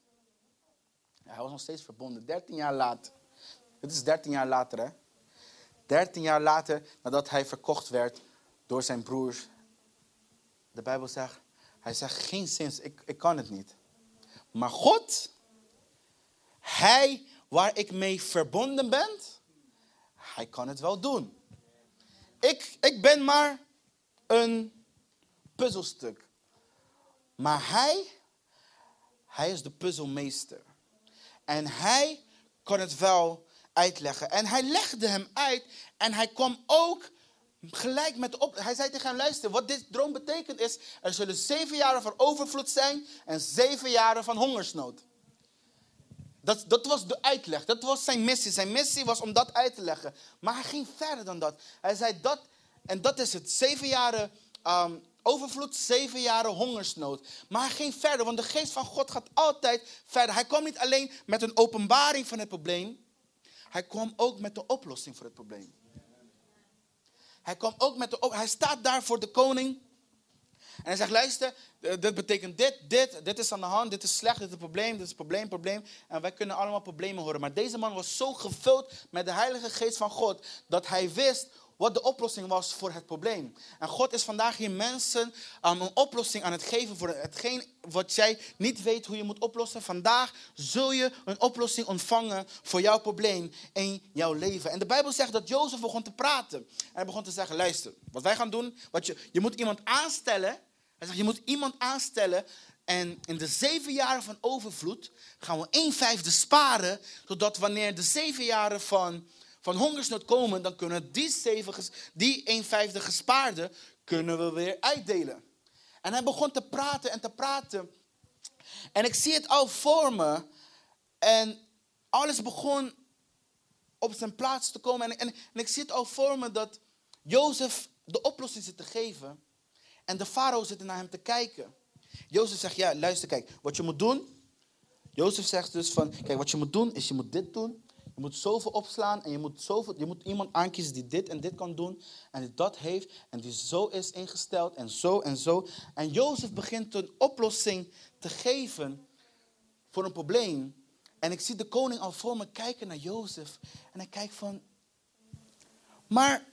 hij was nog steeds verbonden, 13 jaar later. Het is 13 jaar later, hè. 13 jaar later, nadat hij verkocht werd door zijn broers. De Bijbel zegt, hij zegt geen zins, ik, ik kan het niet. Maar God, hij waar ik mee verbonden ben, hij kan het wel doen. Ik, ik ben maar een puzzelstuk. Maar hij, hij is de puzzelmeester. En hij kon het wel uitleggen. En hij legde hem uit en hij kwam ook gelijk met op. Hij zei tegen hem: luister, wat dit droom betekent is: er zullen zeven jaren van overvloed zijn en zeven jaren van hongersnood. Dat, dat was de uitleg, dat was zijn missie. Zijn missie was om dat uit te leggen. Maar hij ging verder dan dat. Hij zei dat, en dat is het: zeven jaren um, overvloed, zeven jaren hongersnood. Maar hij ging verder, want de geest van God gaat altijd verder. Hij kwam niet alleen met een openbaring van het probleem, hij kwam ook met de oplossing voor het probleem. Hij kwam ook met de Hij staat daar voor de koning. En hij zegt, luister, dit betekent dit, dit, dit is aan de hand, dit is slecht, dit is een probleem, dit is een probleem, probleem. En wij kunnen allemaal problemen horen. Maar deze man was zo gevuld met de Heilige Geest van God, dat hij wist wat de oplossing was voor het probleem. En God is vandaag hier mensen um, een oplossing aan het geven voor hetgeen wat jij niet weet hoe je moet oplossen. Vandaag zul je een oplossing ontvangen voor jouw probleem in jouw leven. En de Bijbel zegt dat Jozef begon te praten. En hij begon te zeggen, luister, wat wij gaan doen, wat je, je moet iemand aanstellen. Hij zegt, je moet iemand aanstellen en in de zeven jaren van overvloed gaan we een vijfde sparen, zodat wanneer de zeven jaren van van hongersnood komen, dan kunnen die, zeven, die een vijfde gespaarde kunnen we weer uitdelen. En hij begon te praten en te praten. En ik zie het al voor me. En alles begon op zijn plaats te komen. En, en, en ik zie het al voor me dat Jozef de oplossing zit te geven. En de farao zit naar hem te kijken. Jozef zegt, ja, luister, kijk, wat je moet doen. Jozef zegt dus van, kijk, wat je moet doen is je moet dit doen. Je moet zoveel opslaan en je moet, zoveel, je moet iemand aankiezen die dit en dit kan doen. En die dat heeft en die zo is ingesteld en zo en zo. En Jozef begint een oplossing te geven voor een probleem. En ik zie de koning al voor me kijken naar Jozef. En hij kijkt van, maar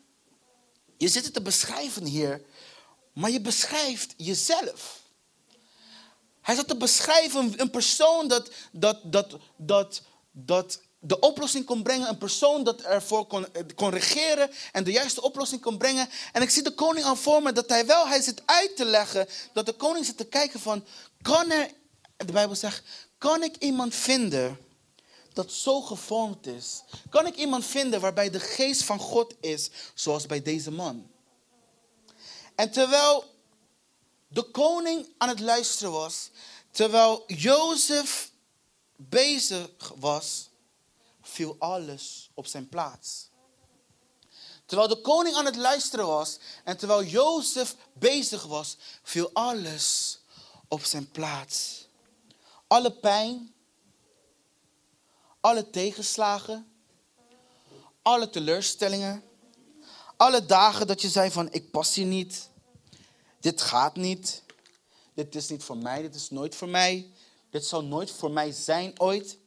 je zit het te beschrijven hier, maar je beschrijft jezelf. Hij zat te beschrijven een persoon dat, dat, dat, dat, dat de oplossing kon brengen. Een persoon dat ervoor kon, eh, kon regeren en de juiste oplossing kon brengen. En ik zie de koning al voor me dat hij wel, hij zit uit te leggen. Dat de koning zit te kijken van, kan er, de Bijbel zegt, kan ik iemand vinden dat zo gevormd is? Kan ik iemand vinden waarbij de geest van God is, zoals bij deze man? En terwijl de koning aan het luisteren was, terwijl Jozef bezig was, viel alles op zijn plaats. Terwijl de koning aan het luisteren was en terwijl Jozef bezig was, viel alles op zijn plaats. Alle pijn, alle tegenslagen, alle teleurstellingen, alle dagen dat je zei van ik pas hier niet, dit gaat niet, dit is niet voor mij, dit is nooit voor mij, dit zal nooit voor mij zijn ooit.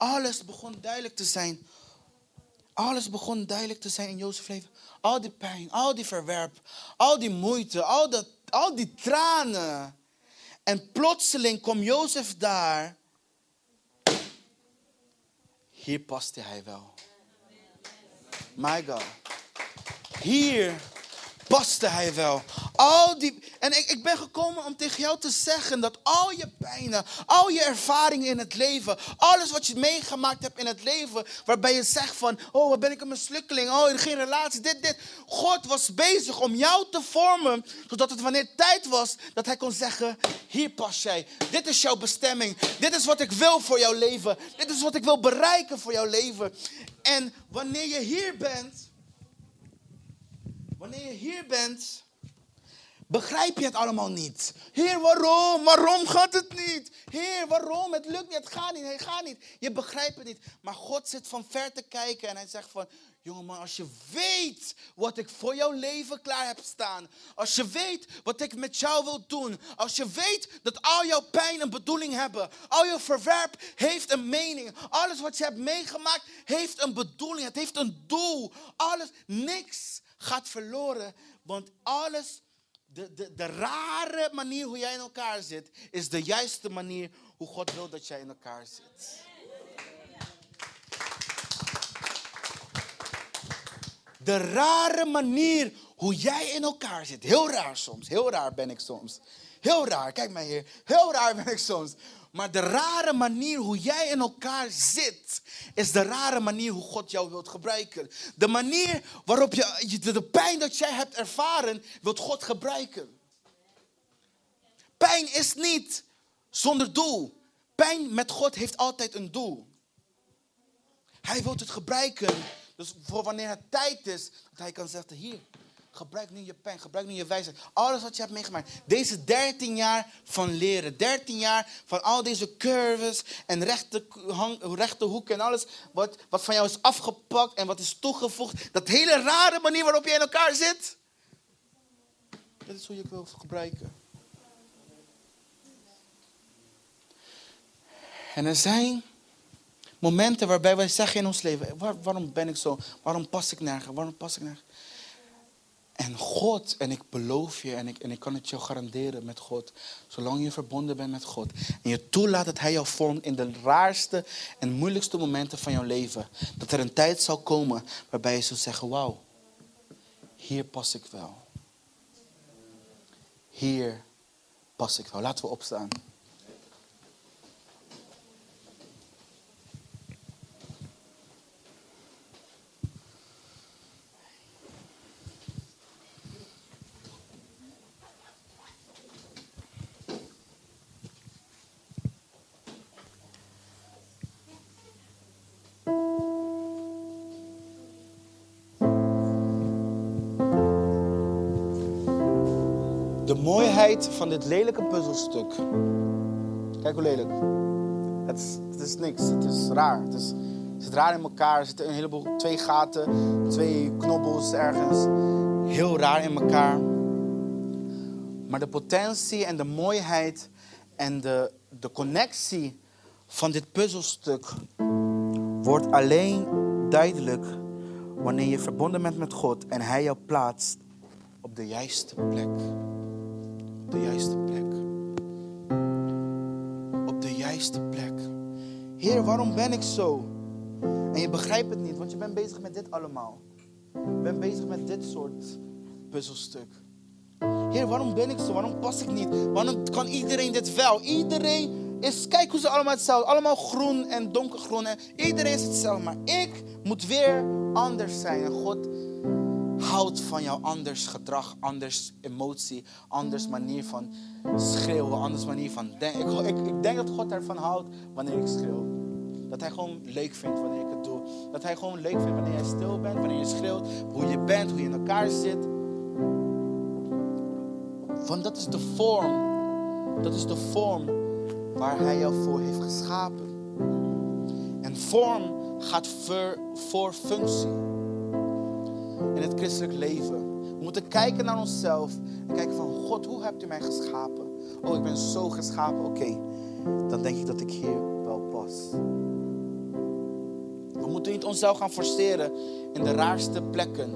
Alles begon duidelijk te zijn. Alles begon duidelijk te zijn in Jozef's leven. Al die pijn, al die verwerp, al die moeite, al, dat, al die tranen. En plotseling kwam Jozef daar. Hier paste hij wel. My God. Hier paste hij wel. Al die, en ik, ik ben gekomen om tegen jou te zeggen dat al je pijnen, al je ervaringen in het leven, alles wat je meegemaakt hebt in het leven, waarbij je zegt van, oh wat ben ik een mislukkeling, oh geen relatie, dit, dit. God was bezig om jou te vormen, zodat het wanneer tijd was, dat hij kon zeggen, hier pas jij, dit is jouw bestemming, dit is wat ik wil voor jouw leven, dit is wat ik wil bereiken voor jouw leven. En wanneer je hier bent, Wanneer je hier bent, begrijp je het allemaal niet. Heer, waarom? Waarom gaat het niet? Heer, waarom? Het lukt niet, het gaat niet, het gaat niet. Je begrijpt het niet. Maar God zit van ver te kijken en hij zegt van... Jongeman, als je weet wat ik voor jouw leven klaar heb staan. Als je weet wat ik met jou wil doen. Als je weet dat al jouw pijn een bedoeling hebben. Al jouw verwerp heeft een mening. Alles wat je hebt meegemaakt heeft een bedoeling. Het heeft een doel. Alles, niks gaat verloren. Want alles, de, de, de rare manier hoe jij in elkaar zit, is de juiste manier hoe God wil dat jij in elkaar zit. De rare manier hoe jij in elkaar zit. Heel raar soms. Heel raar ben ik soms. Heel raar. Kijk maar hier. Heel raar ben ik soms. Maar de rare manier hoe jij in elkaar zit, is de rare manier hoe God jou wilt gebruiken. De manier waarop je de pijn dat jij hebt ervaren, wilt God gebruiken. Pijn is niet zonder doel. Pijn met God heeft altijd een doel. Hij wil het gebruiken. Dus voor wanneer het tijd is, dat hij kan zeggen, hier, gebruik nu je pen, gebruik nu je wijsheid. Alles wat je hebt meegemaakt. Deze 13 jaar van leren. 13 jaar van al deze curves en rechte, hang, hoeken en alles wat, wat van jou is afgepakt en wat is toegevoegd. Dat hele rare manier waarop je in elkaar zit. Dat is hoe je het wil gebruiken. En er zijn momenten waarbij wij zeggen in ons leven: waarom ben ik zo? Waarom pas ik nergens? Waarom pas ik nergens? En God, en ik beloof je, en ik, en ik kan het je garanderen met God, zolang je verbonden bent met God en je toelaat dat Hij jou vormt in de raarste en moeilijkste momenten van jouw leven, dat er een tijd zal komen waarbij je zult zeggen: Wauw, hier pas ik wel. Hier pas ik wel. Laten we opstaan. Mooiheid van dit lelijke puzzelstuk. Kijk hoe lelijk. Het is, het is niks. Het is raar. Het, is, het zit raar in elkaar. Er zitten een heleboel, twee gaten, twee knobbels ergens. Heel raar in elkaar. Maar de potentie en de mooiheid en de, de connectie van dit puzzelstuk wordt alleen duidelijk wanneer je verbonden bent met God en Hij jou plaatst op de juiste plek de juiste plek. Op de juiste plek. Heer, waarom ben ik zo? En je begrijpt het niet, want je bent bezig met dit allemaal. Je bent bezig met dit soort puzzelstuk. Heer, waarom ben ik zo? Waarom pas ik niet? Waarom kan iedereen dit wel? Iedereen is, kijk hoe ze allemaal hetzelfde. Allemaal groen en donkergroen. En iedereen is hetzelfde. Maar ik moet weer anders zijn. En God houdt van jouw anders gedrag, anders emotie, anders manier van schreeuwen, anders manier van denken. Ik, ik, ik denk dat God ervan houdt wanneer ik schreeuw. Dat hij gewoon leuk vindt wanneer ik het doe. Dat hij gewoon leuk vindt wanneer je stil bent, wanneer je schreeuwt, hoe je bent, hoe je in elkaar zit. Want dat is de vorm. Dat is de vorm waar hij jou voor heeft geschapen. En vorm gaat voor functie in het christelijk leven. We moeten kijken naar onszelf en kijken van God, hoe hebt u mij geschapen? Oh, ik ben zo geschapen. Oké, dan denk ik dat ik hier wel pas. We moeten niet onszelf gaan forceren in de raarste plekken.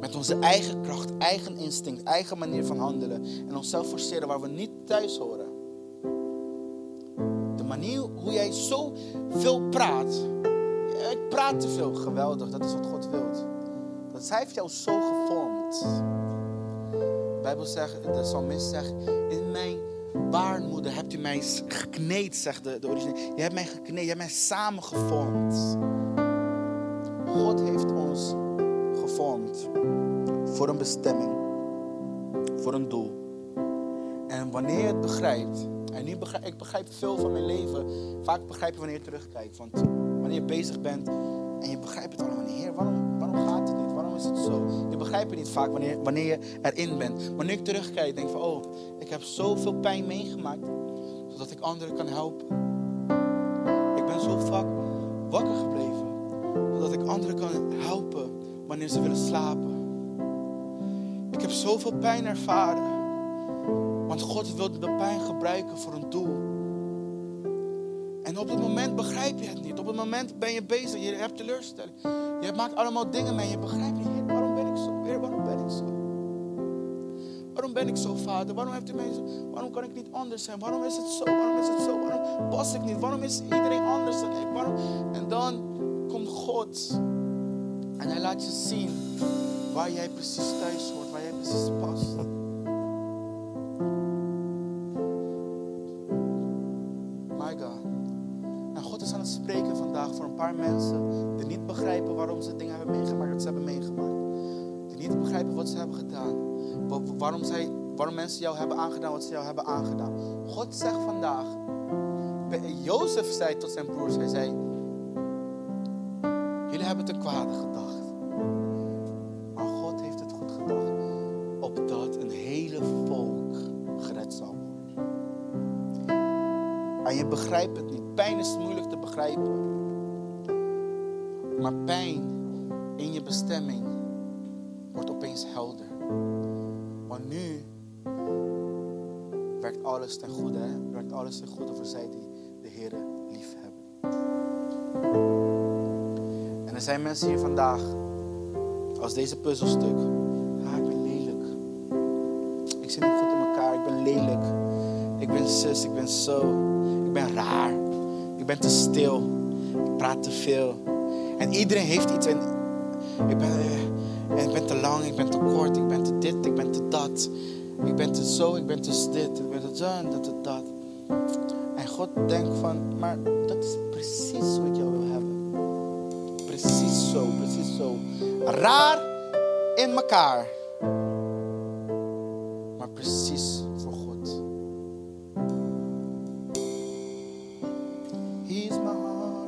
Met onze eigen kracht, eigen instinct, eigen manier van handelen. En onszelf forceren waar we niet thuis horen. De manier hoe jij zo veel praat. Ik praat te veel. Geweldig, dat is wat God wilt. Zij heeft jou zo gevormd. De Bijbel zegt, de psalmist zegt, in mijn baarmoeder hebt u mij gekneed, zegt de, de origine. Je hebt mij gekneed, je hebt mij samengevormd. God heeft ons gevormd voor een bestemming, voor een doel. En wanneer je het begrijpt, en nu ik begrijp veel van mijn leven, vaak begrijp je wanneer je terugkijkt. Want wanneer je bezig bent en je begrijpt het allemaal Heer, waarom, zo. Je niet vaak wanneer, wanneer je erin bent. Wanneer ik terugkijk, denk van, oh, ik heb zoveel pijn meegemaakt, zodat ik anderen kan helpen. Ik ben zo vaak wakker gebleven, zodat ik anderen kan helpen wanneer ze willen slapen. Ik heb zoveel pijn ervaren, want God wil de pijn gebruiken voor een doel. En op het moment begrijp je het niet. Op het moment ben je bezig, je hebt teleurstelling. Je maakt allemaal dingen mee. Je begrijpt niet, Heer, Waarom ben ik zo, vader? Waarom heeft u mij zo? Waarom kan ik niet anders zijn? Waarom is het zo? Waarom is het zo? Waarom pas ik niet? Waarom is iedereen anders dan ik? En dan komt God En hij laat je zien waar jij precies thuis hoort, waar jij precies past. My God. En God is aan het spreken vandaag voor een paar mensen die niet begrijpen waarom ze dingen hebben meegemaakt dat ze hebben meegemaakt. Die niet begrijpen wat ze hebben gedaan. Wa- Waarom, zij, waarom mensen jou hebben aangedaan wat ze jou hebben aangedaan. God zegt vandaag. Jozef zei tot zijn broers, hij zei, jullie hebben te kwade gedacht. Maar God heeft het goed gedacht. Opdat een hele volk gered zal worden. En je begrijpt het niet. Pijn is moeilijk te begrijpen. Maar pijn in je bestemming wordt opeens helder. Alles ten goede. Hè? Alles ten goede voor zij die de Heer lief hebben. En er zijn mensen hier vandaag, als deze puzzelstuk. Ah, ik ben lelijk. Ik zit niet goed in elkaar. Ik ben lelijk. Ik ben zus, ik ben zo. Ik ben raar. Ik ben te stil. Ik praat te veel. En iedereen heeft iets. En ik ben, eh, ik ben te lang, ik ben te kort, ik ben te dit, ik ben te dat. Ik ben te zo, ik ben te dit, ik ben te zo en dat, dat, dat. En God denkt van, maar dat is precies wat jou wil hebben. Precies zo, precies zo. Raar in elkaar.